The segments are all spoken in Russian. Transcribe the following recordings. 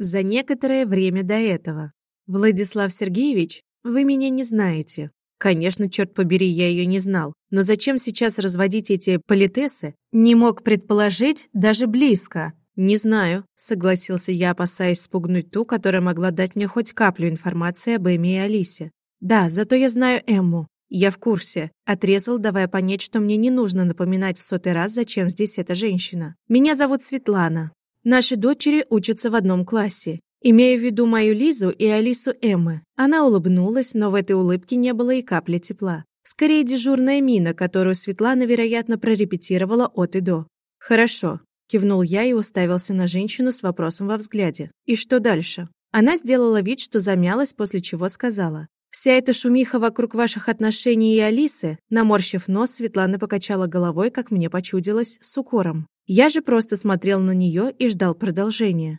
за некоторое время до этого. «Владислав Сергеевич, вы меня не знаете». Конечно, черт побери, я ее не знал. Но зачем сейчас разводить эти политесы? Не мог предположить даже близко. «Не знаю», — согласился я, опасаясь спугнуть ту, которая могла дать мне хоть каплю информации об Эми и Алисе. «Да, зато я знаю Эмму. Я в курсе», — отрезал, давая понять, что мне не нужно напоминать в сотый раз, зачем здесь эта женщина. «Меня зовут Светлана. Наши дочери учатся в одном классе. Имея в виду мою Лизу и Алису Эммы. Она улыбнулась, но в этой улыбке не было и капли тепла. Скорее дежурная мина, которую Светлана, вероятно, прорепетировала от и до. «Хорошо», – кивнул я и уставился на женщину с вопросом во взгляде. «И что дальше?» Она сделала вид, что замялась, после чего сказала. «Вся эта шумиха вокруг ваших отношений и Алисы», наморщив нос, Светлана покачала головой, как мне почудилось, с укором. Я же просто смотрел на нее и ждал продолжения.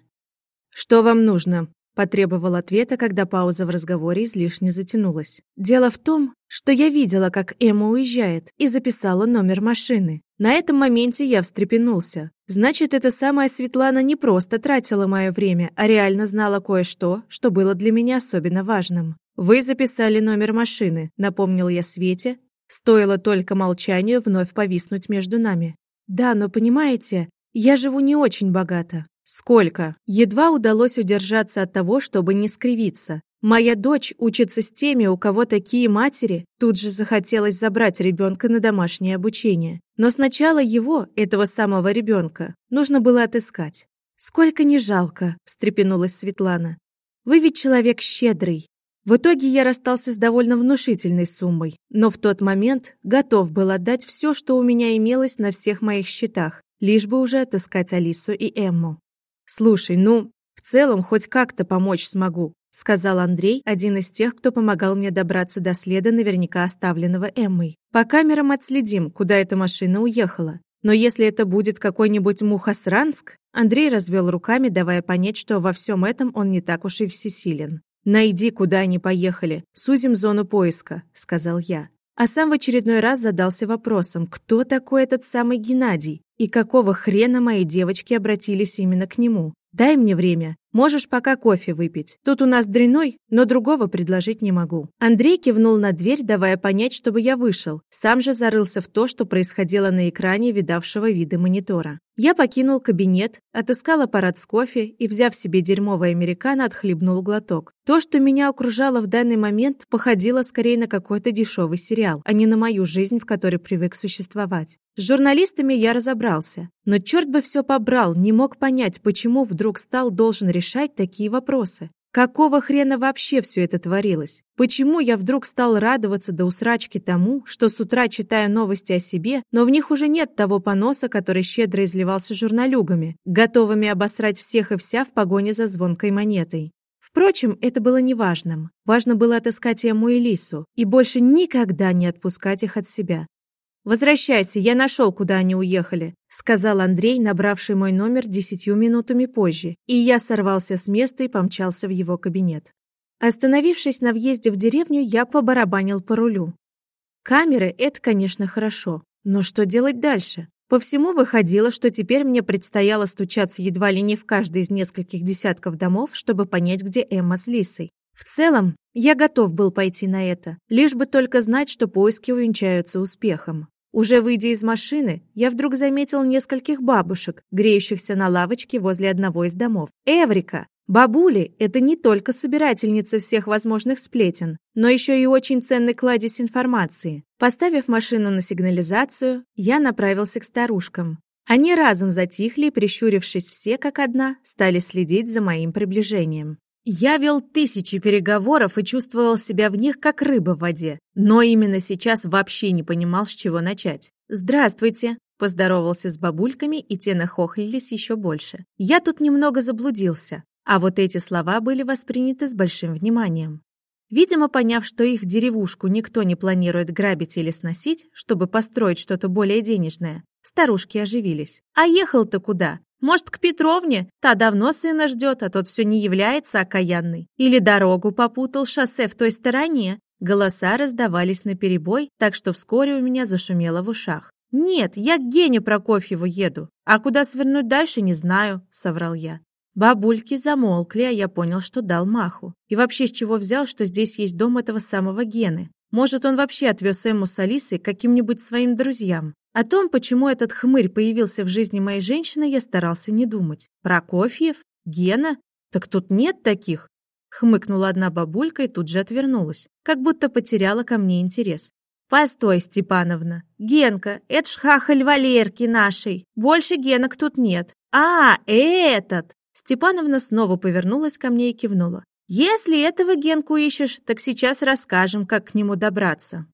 «Что вам нужно?» – потребовал ответа, когда пауза в разговоре излишне затянулась. «Дело в том, что я видела, как Эмма уезжает, и записала номер машины. На этом моменте я встрепенулся. Значит, эта самая Светлана не просто тратила мое время, а реально знала кое-что, что было для меня особенно важным. «Вы записали номер машины», – напомнил я Свете. Стоило только молчанию вновь повиснуть между нами. «Да, но понимаете, я живу не очень богато. Сколько? Едва удалось удержаться от того, чтобы не скривиться. Моя дочь учится с теми, у кого такие матери. Тут же захотелось забрать ребенка на домашнее обучение. Но сначала его, этого самого ребенка, нужно было отыскать. «Сколько не жалко», – встрепенулась Светлана. «Вы ведь человек щедрый». В итоге я расстался с довольно внушительной суммой, но в тот момент готов был отдать все, что у меня имелось на всех моих счетах, лишь бы уже отыскать Алису и Эмму. «Слушай, ну, в целом хоть как-то помочь смогу», сказал Андрей, один из тех, кто помогал мне добраться до следа, наверняка оставленного Эммой. «По камерам отследим, куда эта машина уехала. Но если это будет какой-нибудь Мухасранск...» Андрей развел руками, давая понять, что во всем этом он не так уж и всесилен. «Найди, куда они поехали. Сузим зону поиска», — сказал я. А сам в очередной раз задался вопросом, кто такой этот самый Геннадий? И какого хрена мои девочки обратились именно к нему? Дай мне время. Можешь пока кофе выпить. Тут у нас дряной, но другого предложить не могу». Андрей кивнул на дверь, давая понять, чтобы я вышел. Сам же зарылся в то, что происходило на экране видавшего виды монитора. Я покинул кабинет, отыскал аппарат с кофе и, взяв себе дерьмовый американо, отхлебнул глоток. То, что меня окружало в данный момент, походило скорее на какой-то дешевый сериал, а не на мою жизнь, в которой привык существовать. С журналистами я разобрался. Но черт бы все побрал, не мог понять, почему вдруг стал должен решать такие вопросы. Какого хрена вообще все это творилось? Почему я вдруг стал радоваться до усрачки тому, что с утра читаю новости о себе, но в них уже нет того поноса, который щедро изливался журналюгами, готовыми обосрать всех и вся в погоне за звонкой монетой? Впрочем, это было неважным. Важно было отыскать Эму и Лису и больше никогда не отпускать их от себя. «Возвращайся, я нашел, куда они уехали», — сказал Андрей, набравший мой номер десятью минутами позже, и я сорвался с места и помчался в его кабинет. Остановившись на въезде в деревню, я побарабанил по рулю. Камеры — это, конечно, хорошо, но что делать дальше? По всему выходило, что теперь мне предстояло стучаться едва ли не в каждый из нескольких десятков домов, чтобы понять, где Эмма с Лисой. В целом, я готов был пойти на это, лишь бы только знать, что поиски увенчаются успехом. Уже выйдя из машины, я вдруг заметил нескольких бабушек, греющихся на лавочке возле одного из домов. Эврика! Бабули – это не только собирательница всех возможных сплетен, но еще и очень ценный кладезь информации. Поставив машину на сигнализацию, я направился к старушкам. Они разом затихли прищурившись все как одна, стали следить за моим приближением. Я вел тысячи переговоров и чувствовал себя в них как рыба в воде, но именно сейчас вообще не понимал, с чего начать. «Здравствуйте!» – поздоровался с бабульками, и те нахохлились еще больше. Я тут немного заблудился, а вот эти слова были восприняты с большим вниманием. Видимо, поняв, что их деревушку никто не планирует грабить или сносить, чтобы построить что-то более денежное, старушки оживились. «А ехал-то куда? Может, к Петровне? Та давно сына ждет, а тот все не является окаянный. Или дорогу попутал, шоссе в той стороне. Голоса раздавались наперебой, так что вскоре у меня зашумело в ушах. «Нет, я к Гене Прокофьеву еду, а куда свернуть дальше, не знаю», — соврал я. Бабульки замолкли, а я понял, что дал маху. И вообще, с чего взял, что здесь есть дом этого самого Гены? Может, он вообще отвез Эмму с Алисой каким-нибудь своим друзьям? О том, почему этот хмырь появился в жизни моей женщины, я старался не думать. Прокофьев? Гена? Так тут нет таких. Хмыкнула одна бабулька и тут же отвернулась, как будто потеряла ко мне интерес. «Постой, Степановна. Генка, это ж хахаль Валерки нашей. Больше Генок тут нет. А, этот!» Степановна снова повернулась ко мне и кивнула. «Если этого Генку ищешь, так сейчас расскажем, как к нему добраться».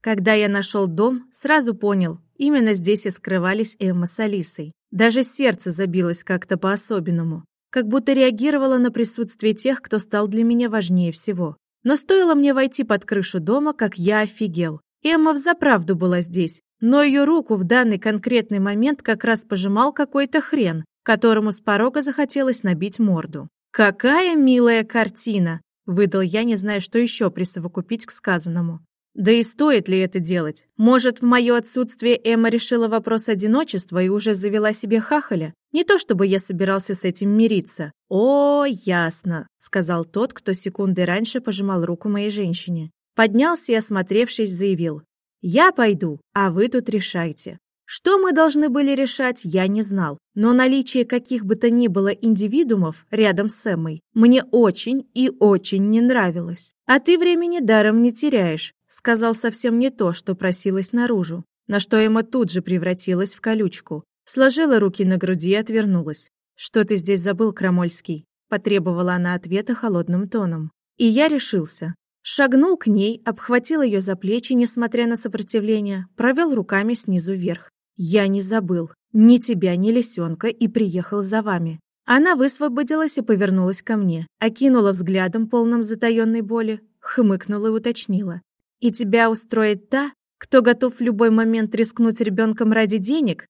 Когда я нашел дом, сразу понял, именно здесь и скрывались Эмма с Алисой. Даже сердце забилось как-то по-особенному, как будто реагировало на присутствие тех, кто стал для меня важнее всего. Но стоило мне войти под крышу дома, как я офигел. Эмма взаправду была здесь, но ее руку в данный конкретный момент как раз пожимал какой-то хрен, которому с порога захотелось набить морду. «Какая милая картина!» — выдал я, не зная, что еще присовокупить к сказанному. Да и стоит ли это делать? Может, в мое отсутствие Эмма решила вопрос одиночества и уже завела себе хахаля? Не то чтобы я собирался с этим мириться. «О, ясно», — сказал тот, кто секунды раньше пожимал руку моей женщине. Поднялся и, осмотревшись, заявил. «Я пойду, а вы тут решайте». Что мы должны были решать, я не знал, но наличие каких бы то ни было индивидуумов рядом с Эммой мне очень и очень не нравилось. «А ты времени даром не теряешь», — сказал совсем не то, что просилось наружу, на что Эмма тут же превратилась в колючку. Сложила руки на груди и отвернулась. «Что ты здесь забыл, Крамольский?» — потребовала она ответа холодным тоном. И я решился. Шагнул к ней, обхватил ее за плечи, несмотря на сопротивление, провел руками снизу вверх. «Я не забыл. Ни тебя, ни лисенка, и приехал за вами». Она высвободилась и повернулась ко мне, окинула взглядом, полным затаенной боли, хмыкнула и уточнила. «И тебя устроит та, кто готов в любой момент рискнуть ребенком ради денег?»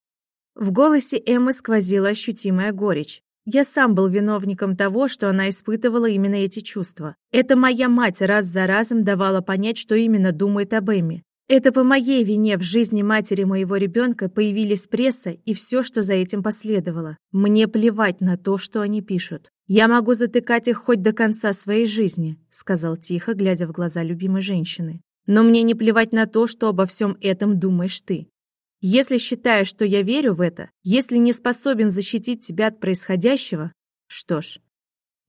В голосе Эммы сквозила ощутимая горечь. Я сам был виновником того, что она испытывала именно эти чувства. Это моя мать раз за разом давала понять, что именно думает об Эмме. Это по моей вине в жизни матери моего ребенка появились пресса и все, что за этим последовало. Мне плевать на то, что они пишут. Я могу затыкать их хоть до конца своей жизни, сказал тихо, глядя в глаза любимой женщины. Но мне не плевать на то, что обо всем этом думаешь ты. Если считаешь, что я верю в это, если не способен защитить тебя от происходящего, что ж.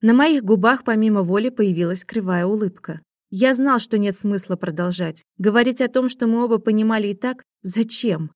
На моих губах помимо воли появилась кривая улыбка. Я знал, что нет смысла продолжать. Говорить о том, что мы оба понимали и так, зачем?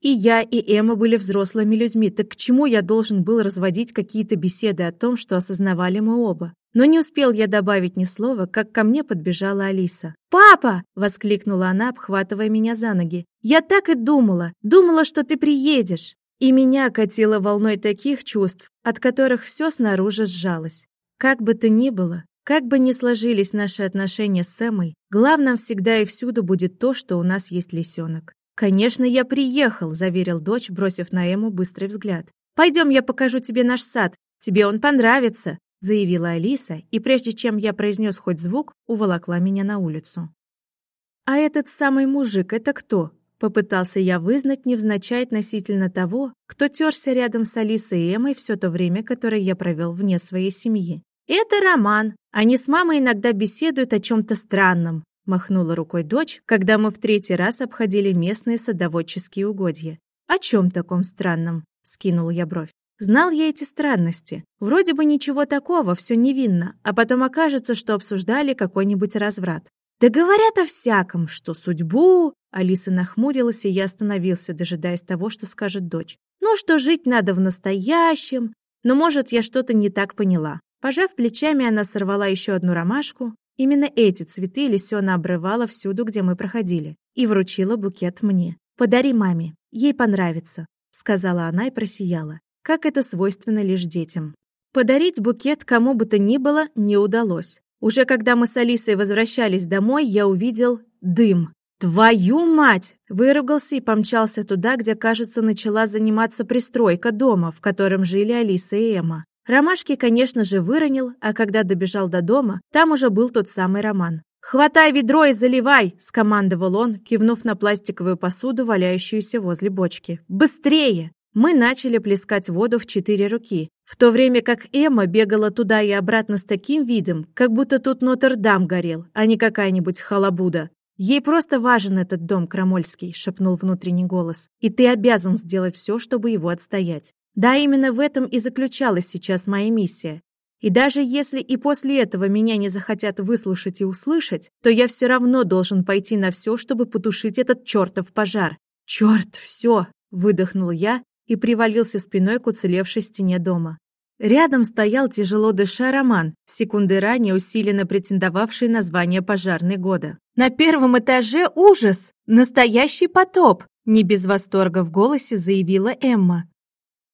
И я, и Эмма были взрослыми людьми, так к чему я должен был разводить какие-то беседы о том, что осознавали мы оба? Но не успел я добавить ни слова, как ко мне подбежала Алиса. «Папа!» — воскликнула она, обхватывая меня за ноги. «Я так и думала! Думала, что ты приедешь!» И меня окатило волной таких чувств, от которых все снаружи сжалось. Как бы то ни было, как бы ни сложились наши отношения с Эмой, главным всегда и всюду будет то, что у нас есть лисенок. «Конечно, я приехал», — заверил дочь, бросив на Эму быстрый взгляд. «Пойдем, я покажу тебе наш сад. Тебе он понравится», — заявила Алиса, и прежде чем я произнес хоть звук, уволокла меня на улицу. «А этот самый мужик — это кто?» Попытался я вызнать невзначай относительно того, кто терся рядом с Алисой и Эмой все то время, которое я провел вне своей семьи. «Это Роман. Они с мамой иногда беседуют о чем-то странном», махнула рукой дочь, когда мы в третий раз обходили местные садоводческие угодья. «О чем таком странном?» — скинул я бровь. Знал я эти странности. Вроде бы ничего такого, все невинно, а потом окажется, что обсуждали какой-нибудь разврат. Да говорят о всяком, что судьбу... Алиса нахмурилась, и я остановился, дожидаясь того, что скажет дочь. Ну, что жить надо в настоящем. Но, может, я что-то не так поняла. Пожав плечами, она сорвала еще одну ромашку. Именно эти цветы Лисёна обрывала всюду, где мы проходили, и вручила букет мне. «Подари маме, ей понравится», — сказала она и просияла, как это свойственно лишь детям. Подарить букет кому бы то ни было не удалось. Уже когда мы с Алисой возвращались домой, я увидел дым. «Твою мать!» Выругался и помчался туда, где, кажется, начала заниматься пристройка дома, в котором жили Алиса и Эмма. Ромашки, конечно же, выронил, а когда добежал до дома, там уже был тот самый Роман. «Хватай ведро и заливай!» – скомандовал он, кивнув на пластиковую посуду, валяющуюся возле бочки. «Быстрее!» Мы начали плескать воду в четыре руки, в то время как Эмма бегала туда и обратно с таким видом, как будто тут Нотр-Дам горел, а не какая-нибудь халабуда. «Ей просто важен этот дом, Крамольский», — шепнул внутренний голос, «и ты обязан сделать все, чтобы его отстоять. Да, именно в этом и заключалась сейчас моя миссия. И даже если и после этого меня не захотят выслушать и услышать, то я все равно должен пойти на все, чтобы потушить этот чертов пожар. «Черт, все!» — выдохнул я и привалился спиной к уцелевшей стене дома. Рядом стоял тяжело дыша Роман, секунды ранее усиленно претендовавший на звание пожарной года. «На первом этаже ужас! Настоящий потоп!» Не без восторга в голосе заявила Эмма.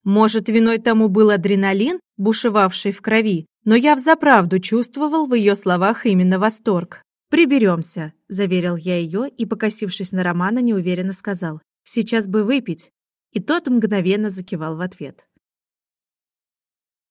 Может, виной тому был адреналин, бушевавший в крови, но я взаправду чувствовал в ее словах именно восторг. «Приберемся», — заверил я ее и, покосившись на Романа, неуверенно сказал. «Сейчас бы выпить». И тот мгновенно закивал в ответ.